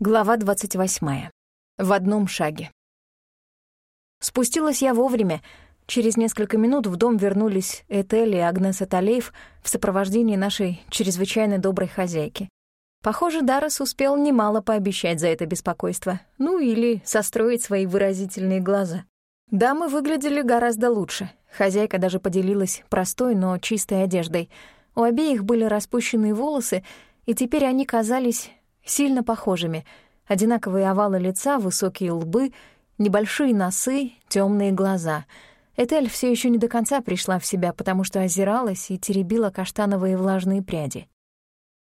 Глава 28. В одном шаге. Спустилась я вовремя. Через несколько минут в дом вернулись Этель и Агнеса Талеев в сопровождении нашей чрезвычайно доброй хозяйки. Похоже, Даррес успел немало пообещать за это беспокойство. Ну или состроить свои выразительные глаза. Дамы выглядели гораздо лучше. Хозяйка даже поделилась простой, но чистой одеждой. У обеих были распущенные волосы, и теперь они казались сильно похожими. Одинаковые овалы лица, высокие лбы, небольшие носы, темные глаза. Этель все еще не до конца пришла в себя, потому что озиралась и теребила каштановые влажные пряди.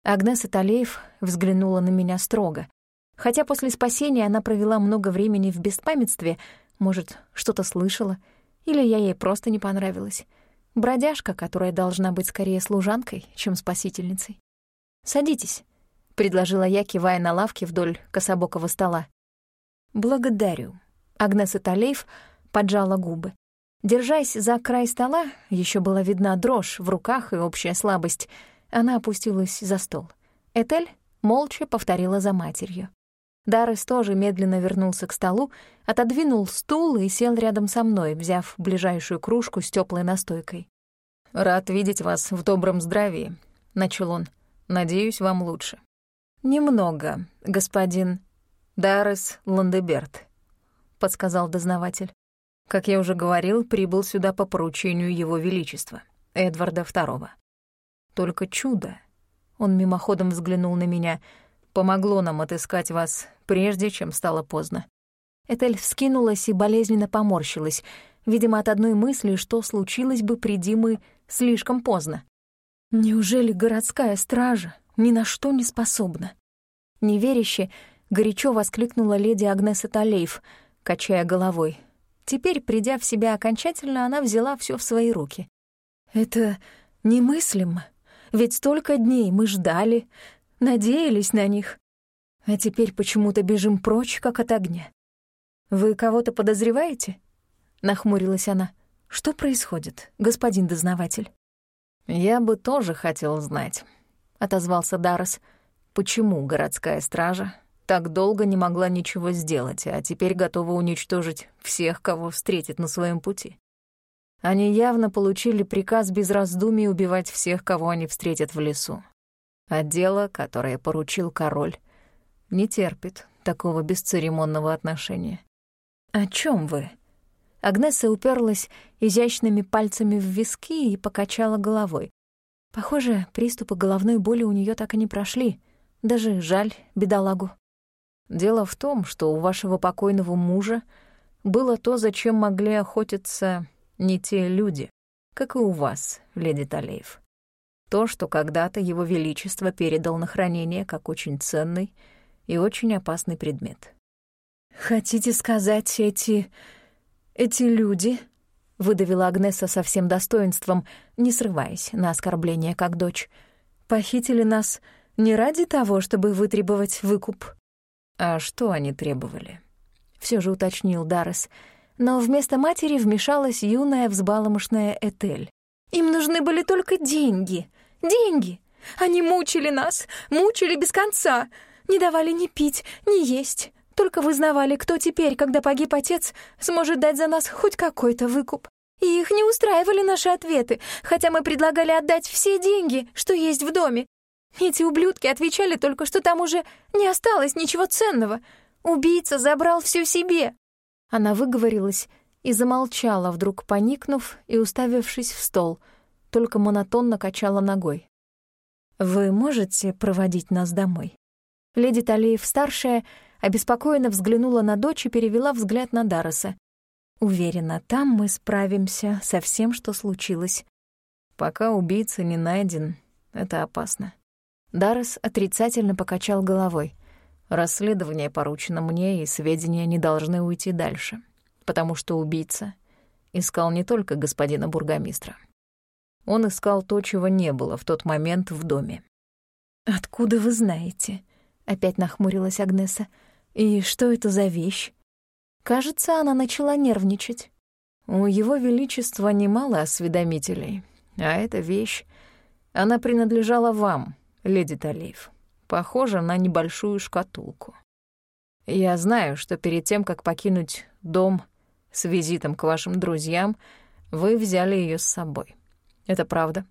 Агнеса Талеев взглянула на меня строго. Хотя после спасения она провела много времени в беспамятстве, может, что-то слышала, или я ей просто не понравилась. Бродяжка, которая должна быть скорее служанкой, чем спасительницей. «Садитесь», — предложила я, кивая на лавке вдоль кособокого стола. «Благодарю». Агнеса Талеев поджала губы. Держась за край стола, еще была видна дрожь в руках и общая слабость. Она опустилась за стол. Этель молча повторила за матерью. Даррес тоже медленно вернулся к столу, отодвинул стул и сел рядом со мной, взяв ближайшую кружку с теплой настойкой. «Рад видеть вас в добром здравии», — начал он. «Надеюсь, вам лучше». «Немного, господин Даррес Ландеберт», — подсказал дознаватель. «Как я уже говорил, прибыл сюда по поручению Его Величества, Эдварда II. Только чудо, он мимоходом взглянул на меня, помогло нам отыскать вас, прежде чем стало поздно». Этель вскинулась и болезненно поморщилась, видимо, от одной мысли, что случилось бы, приди мы слишком поздно. «Неужели городская стража ни на что не способна. Неверяще, горячо воскликнула леди Агнеса Талейф, качая головой. Теперь, придя в себя окончательно, она взяла все в свои руки. «Это немыслимо. Ведь столько дней мы ждали, надеялись на них. А теперь почему-то бежим прочь, как от огня. Вы кого-то подозреваете?» — нахмурилась она. «Что происходит, господин дознаватель?» «Я бы тоже хотел знать», отозвался Даррес. Почему городская стража так долго не могла ничего сделать, а теперь готова уничтожить всех, кого встретит на своем пути? Они явно получили приказ без раздумий убивать всех, кого они встретят в лесу. А дело, которое поручил король, не терпит такого бесцеремонного отношения. «О чем вы?» Агнеса уперлась изящными пальцами в виски и покачала головой. Похоже, приступы головной боли у нее так и не прошли. Даже жаль бедолагу. Дело в том, что у вашего покойного мужа было то, зачем могли охотиться не те люди, как и у вас, леди Талеев. То, что когда-то его величество передал на хранение как очень ценный и очень опасный предмет. «Хотите сказать, эти... эти люди...» выдавила Агнеса со всем достоинством, не срываясь на оскорбление как дочь. «Похитили нас не ради того, чтобы вытребовать выкуп». «А что они требовали?» — все же уточнил Даррес. Но вместо матери вмешалась юная взбаломошная Этель. «Им нужны были только деньги. Деньги! Они мучили нас, мучили без конца, не давали ни пить, ни есть». Только вызнавали, кто теперь, когда погиб отец, сможет дать за нас хоть какой-то выкуп. И их не устраивали наши ответы, хотя мы предлагали отдать все деньги, что есть в доме. Эти ублюдки отвечали только, что там уже не осталось ничего ценного. Убийца забрал все себе. Она выговорилась и замолчала, вдруг поникнув и уставившись в стол, только монотонно качала ногой. «Вы можете проводить нас домой?» Леди Талиев-старшая обеспокоенно взглянула на дочь и перевела взгляд на Дарреса. «Уверена, там мы справимся со всем, что случилось». «Пока убийца не найден, это опасно». Даррес отрицательно покачал головой. «Расследование поручено мне, и сведения не должны уйти дальше, потому что убийца искал не только господина бургомистра. Он искал то, чего не было в тот момент в доме». «Откуда вы знаете?» — опять нахмурилась Агнеса. И что это за вещь? Кажется, она начала нервничать. У его величества немало осведомителей, а эта вещь, она принадлежала вам, леди Талиев. Похожа на небольшую шкатулку. Я знаю, что перед тем, как покинуть дом с визитом к вашим друзьям, вы взяли ее с собой. Это правда?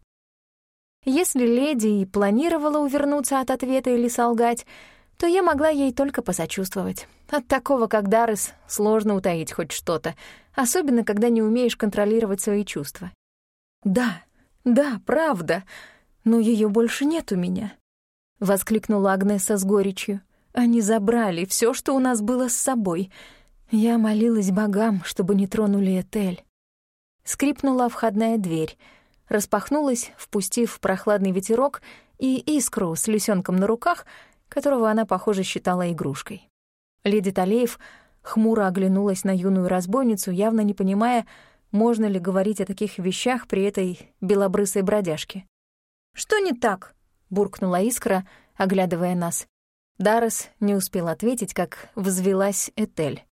Если леди и планировала увернуться от ответа или солгать, то я могла ей только посочувствовать. От такого, как Даррес, сложно утаить хоть что-то, особенно когда не умеешь контролировать свои чувства. «Да, да, правда, но ее больше нет у меня», — воскликнула Агнеса с горечью. «Они забрали все, что у нас было с собой. Я молилась богам, чтобы не тронули Этель». Скрипнула входная дверь, распахнулась, впустив прохладный ветерок и искру с лисенком на руках, которого она, похоже, считала игрушкой. Леди Талеев хмуро оглянулась на юную разбойницу, явно не понимая, можно ли говорить о таких вещах при этой белобрысой бродяжке. «Что не так?» — буркнула Искра, оглядывая нас. Даррес не успел ответить, как взвелась Этель.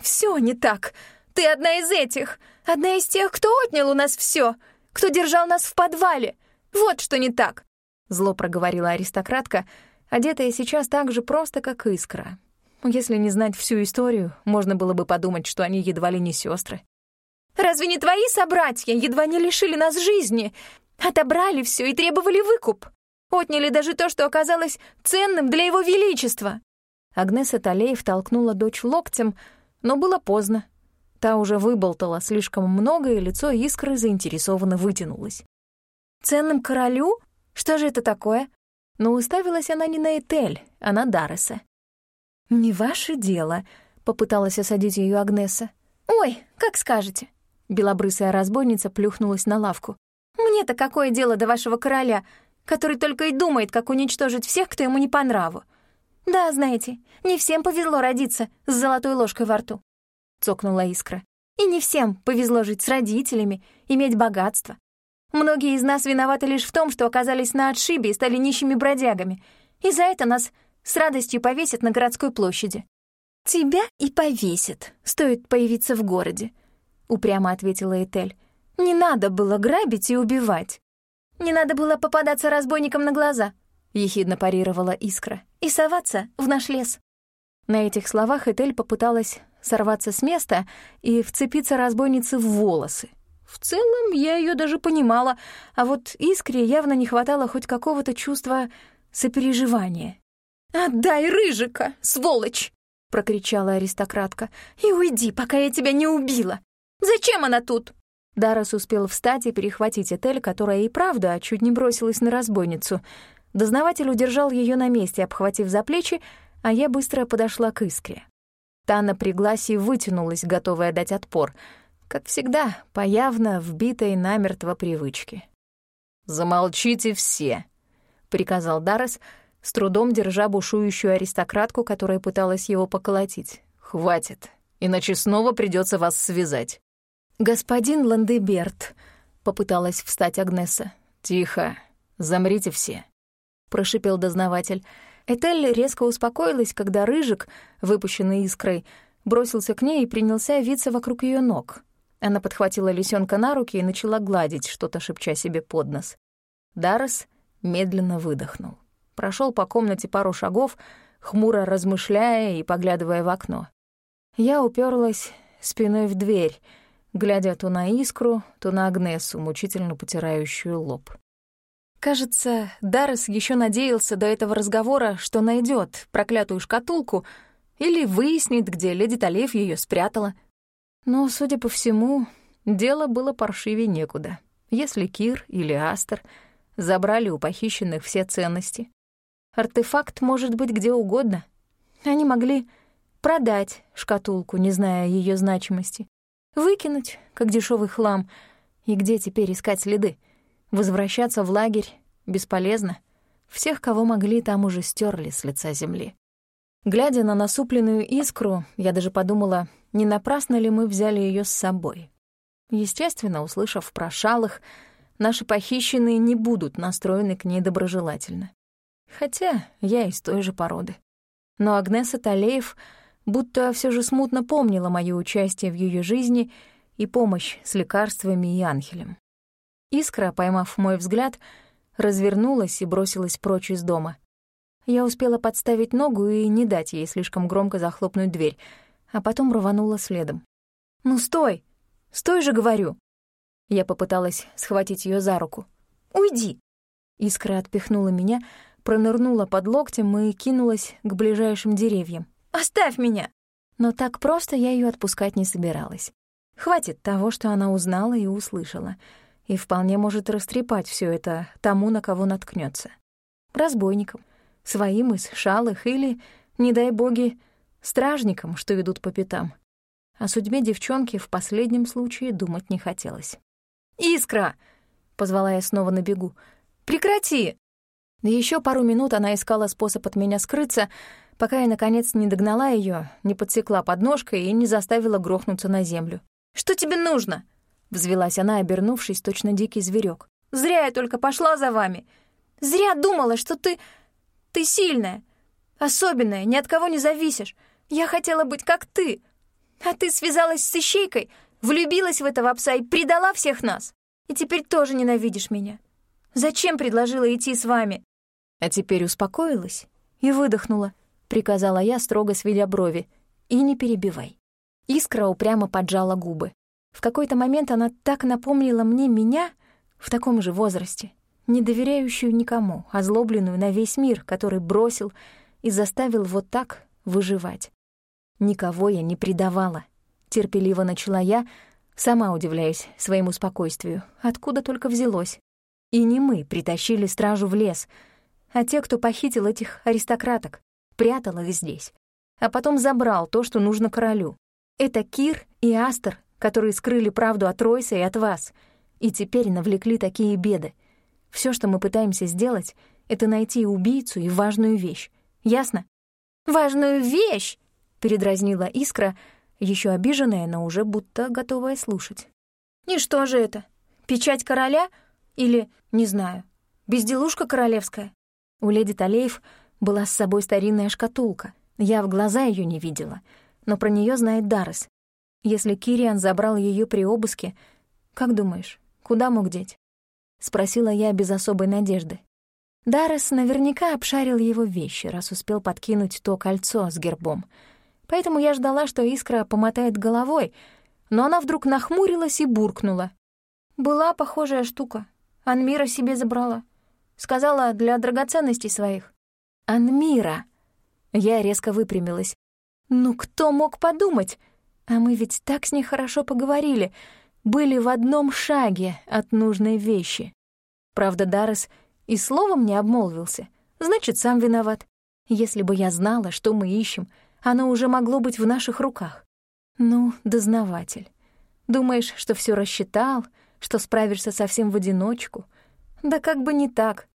«Всё не так! Ты одна из этих! Одна из тех, кто отнял у нас всё! Кто держал нас в подвале! Вот что не так!» Зло проговорила аристократка, одетая сейчас так же просто, как Искра. Если не знать всю историю, можно было бы подумать, что они едва ли не сестры. Разве не твои собратья едва не лишили нас жизни? Отобрали все и требовали выкуп. Отняли даже то, что оказалось ценным для его величества». Агнеса Талеев толкнула дочь локтем, но было поздно. Та уже выболтала слишком много, и лицо искры заинтересованно вытянулось. «Ценным королю? Что же это такое?» Но уставилась она не на Этель, а на Дарреса. «Не ваше дело», — попыталась осадить ее Агнеса. «Ой, как скажете». Белобрысая разбойница плюхнулась на лавку. «Мне-то какое дело до вашего короля, который только и думает, как уничтожить всех, кто ему не по нраву. Да, знаете, не всем повезло родиться с золотой ложкой во рту», — цокнула Искра. «И не всем повезло жить с родителями, иметь богатство. Многие из нас виноваты лишь в том, что оказались на отшибе и стали нищими бродягами. И за это нас с радостью повесят на городской площади». «Тебя и повесят, стоит появиться в городе», — упрямо ответила Этель. «Не надо было грабить и убивать. Не надо было попадаться разбойникам на глаза», — ехидно парировала Искра, «и соваться в наш лес». На этих словах Этель попыталась сорваться с места и вцепиться разбойнице в волосы. В целом, я ее даже понимала, а вот Искре явно не хватало хоть какого-то чувства сопереживания. «Отдай Рыжика, сволочь!» — прокричала аристократка. «И уйди, пока я тебя не убила! Зачем она тут?» Даррес успел встать и перехватить Этель, которая и правда чуть не бросилась на разбойницу. Дознаватель удержал ее на месте, обхватив за плечи, а я быстро подошла к Искре. Та напряглась и вытянулась, готовая дать отпор. Как всегда, по явно вбитой намертво привычке. «Замолчите все», — приказал Даррес, — с трудом держа бушующую аристократку, которая пыталась его поколотить. «Хватит, иначе снова придется вас связать». «Господин Ландеберт», — попыталась встать Агнеса. «Тихо, замрите все», — прошипел дознаватель. Этель резко успокоилась, когда Рыжик, выпущенный искрой, бросился к ней и принялся виться вокруг ее ног. Она подхватила лисенка на руки и начала гладить, что-то шепча себе под нос. Даррес медленно выдохнул прошел по комнате пару шагов, хмуро размышляя и поглядывая в окно. Я уперлась спиной в дверь, глядя то на Искру, то на Агнесу, мучительно потирающую лоб. Кажется, Даррес еще надеялся до этого разговора, что найдет проклятую шкатулку или выяснит, где леди Талев ее спрятала. Но, судя по всему, дело было паршивее некуда. Если Кир или Астер забрали у похищенных все ценности, Артефакт может быть где угодно. Они могли продать шкатулку, не зная ее значимости, выкинуть, как дешевый хлам, и где теперь искать следы? Возвращаться в лагерь бесполезно. Всех, кого могли, там уже стерли с лица земли. Глядя на насупленную искру, я даже подумала, не напрасно ли мы взяли ее с собой. Естественно, услышав про шалых, наши похищенные не будут настроены к ней доброжелательно. Хотя я из той же породы. Но Агнеса Талеев будто все же смутно помнила моё участие в ее жизни и помощь с лекарствами и анхелем. Искра, поймав мой взгляд, развернулась и бросилась прочь из дома. Я успела подставить ногу и не дать ей слишком громко захлопнуть дверь, а потом рванула следом. «Ну стой! Стой же, говорю!» Я попыталась схватить ее за руку. «Уйди!» Искра отпихнула меня, пронырнула под локтем и кинулась к ближайшим деревьям. «Оставь меня!» Но так просто я ее отпускать не собиралась. Хватит того, что она узнала и услышала, и вполне может растрепать все это тому, на кого наткнется. Разбойникам, своим из шалых или, не дай боги, стражникам, что идут по пятам. О судьбе девчонки в последнем случае думать не хотелось. «Искра!» — позвала я снова на бегу. «Прекрати!» Еще пару минут она искала способ от меня скрыться, пока я, наконец, не догнала ее, не подсекла подножкой и не заставила грохнуться на землю. «Что тебе нужно?» — взвелась она, обернувшись, точно дикий зверек. «Зря я только пошла за вами. Зря думала, что ты... ты сильная, особенная, ни от кого не зависишь. Я хотела быть как ты. А ты связалась с ищейкой, влюбилась в этого пса и предала всех нас. И теперь тоже ненавидишь меня. Зачем предложила идти с вами?» А теперь успокоилась и выдохнула, приказала я, строго сведя брови. «И не перебивай». Искра упрямо поджала губы. В какой-то момент она так напомнила мне меня в таком же возрасте, не доверяющую никому, озлобленную на весь мир, который бросил и заставил вот так выживать. Никого я не предавала. Терпеливо начала я, сама удивляясь своему спокойствию. Откуда только взялось. И не мы притащили стражу в лес, а те, кто похитил этих аристократок, прятал их здесь, а потом забрал то, что нужно королю. Это Кир и Астер, которые скрыли правду от Ройса и от вас, и теперь навлекли такие беды. Все, что мы пытаемся сделать, это найти убийцу и важную вещь. Ясно? «Важную вещь!» — передразнила Искра, еще обиженная, но уже будто готовая слушать. «И что же это? Печать короля? Или, не знаю, безделушка королевская?» У леди Талеев была с собой старинная шкатулка. Я в глаза ее не видела, но про нее знает Даррес. Если Кириан забрал ее при обыске, как думаешь, куда мог деть? Спросила я без особой надежды. Даррес наверняка обшарил его вещи, раз успел подкинуть то кольцо с гербом. Поэтому я ждала, что Искра помотает головой, но она вдруг нахмурилась и буркнула. «Была похожая штука. Анмира себе забрала. Сказала, для драгоценностей своих». «Анмира!» Я резко выпрямилась. «Ну кто мог подумать? А мы ведь так с ней хорошо поговорили, были в одном шаге от нужной вещи. Правда, Даррес и словом не обмолвился. Значит, сам виноват. Если бы я знала, что мы ищем, оно уже могло быть в наших руках. Ну, дознаватель. Думаешь, что все рассчитал, что справишься совсем в одиночку? Да как бы не так.